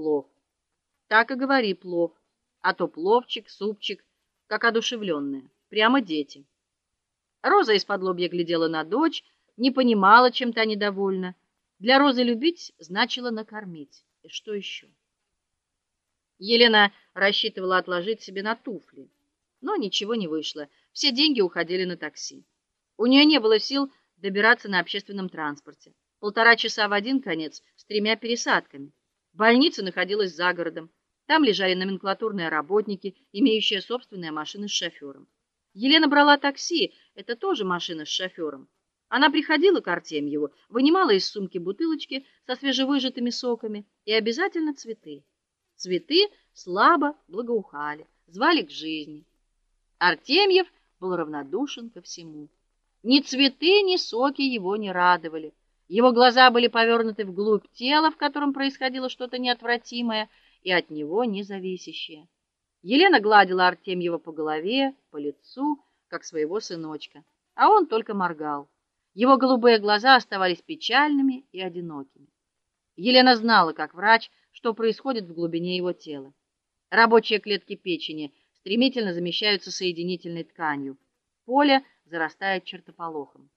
плов. Так и говори плов, а то пловчик, супчик, как одушевленная, прямо дети. Роза из-под лобья глядела на дочь, не понимала, чем та недовольна. Для Розы любить значило накормить. И что еще? Елена рассчитывала отложить себе на туфли, но ничего не вышло. Все деньги уходили на такси. У нее не было сил добираться на общественном транспорте. Полтора часа в один конец с тремя пересадками. Больница находилась за городом. Там лежали номенклатурные работники, имеющие собственные машины с шофером. Елена брала такси, это тоже машина с шофером. Она приходила к Артемьеву, вынимала из сумки бутылочки со свежевыжатыми соками и обязательно цветы. Цветы слабо благоухали, звали к жизни. Артемьев был равнодушен ко всему. Ни цветы, ни соки его не радовали. Его глаза были повернуты вглубь тела, в котором происходило что-то неотвратимое и от него независящее. Елена гладила Артемьева по голове, по лицу, как своего сыночка, а он только моргал. Его голубые глаза оставались печальными и одинокими. Елена знала, как врач, что происходит в глубине его тела. Рабочие клетки печени стремительно замещаются соединительной тканью. Поле зарастает чертополохом.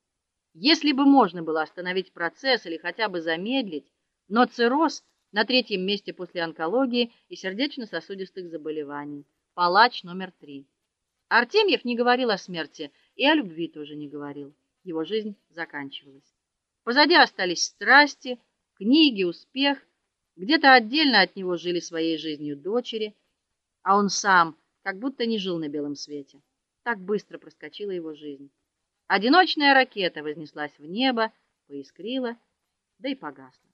Если бы можно было остановить процесс или хотя бы замедлить, но цирроз на третьем месте после онкологии и сердечно-сосудистых заболеваний. Палач номер три. Артемьев не говорил о смерти и о любви тоже не говорил. Его жизнь заканчивалась. Позади остались страсти, книги, успех. Где-то отдельно от него жили своей жизнью дочери, а он сам как будто не жил на белом свете. Так быстро проскочила его жизнь. Одиночная ракета вознеслась в небо, поискрила, да и погасла.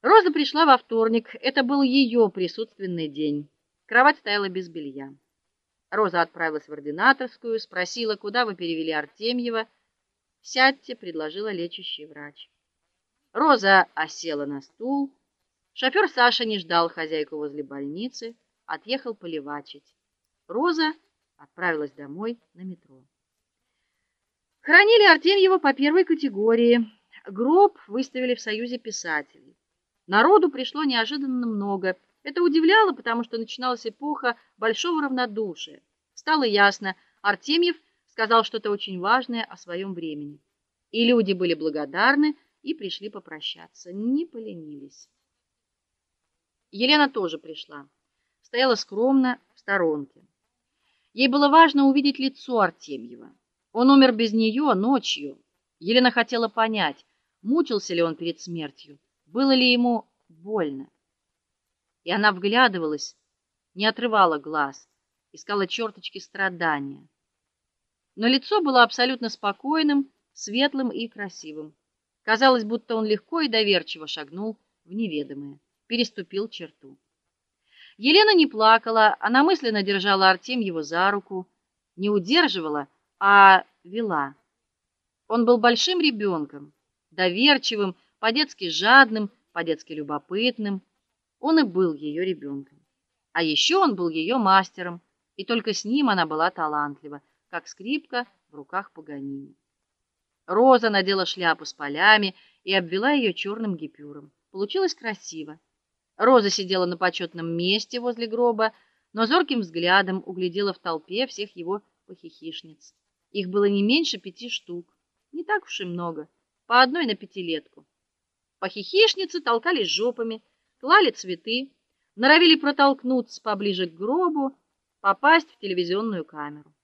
Роза пришла во вторник. Это был ее присутственный день. Кровать стояла без белья. Роза отправилась в ординаторскую, спросила, куда вы перевели Артемьева. "Сядьте", предложила лечащий врач. Роза осела на стул. Шофер Саша не ждал хозяйку возле больницы, отъехал поливачить. Роза отправилась домой на метро. Хранили Артемьева по первой категории. Гроб выставили в Союзе писателей. Народу пришло неожиданно много. Это удивляло, потому что начиналась эпоха большого равнодушия. Стало ясно, Артемьев сказал что-то очень важное о своем времени. И люди были благодарны и пришли попрощаться, не поленились. Елена тоже пришла. Стояла скромно в сторонке. Ей было важно увидеть лицо Артемьева. Он умер без нее ночью. Елена хотела понять, мучился ли он перед смертью, было ли ему больно. И она вглядывалась, не отрывала глаз, искала черточки страдания. Но лицо было абсолютно спокойным, светлым и красивым. Казалось, будто он легко и доверчиво шагнул в неведомое, переступил черту. Елена не плакала, она мысленно держала Артемьева за руку, не удерживала, а вела. Он был большим ребенком, доверчивым, по-детски жадным, по-детски любопытным. Он и был ее ребенком. А еще он был ее мастером, и только с ним она была талантлива, как скрипка в руках Паганини. Роза надела шляпу с полями и обвела ее черным гипюром. Получилось красиво. Роза сидела на почетном месте возле гроба, но зорким взглядом углядела в толпе всех его похихишниц. Их было не меньше пяти штук, не так уж и много, по одной на пятилетку. Похихишницы толкались жопами, клали цветы, норовили протолкнуться поближе к гробу, попасть в телевизионную камеру.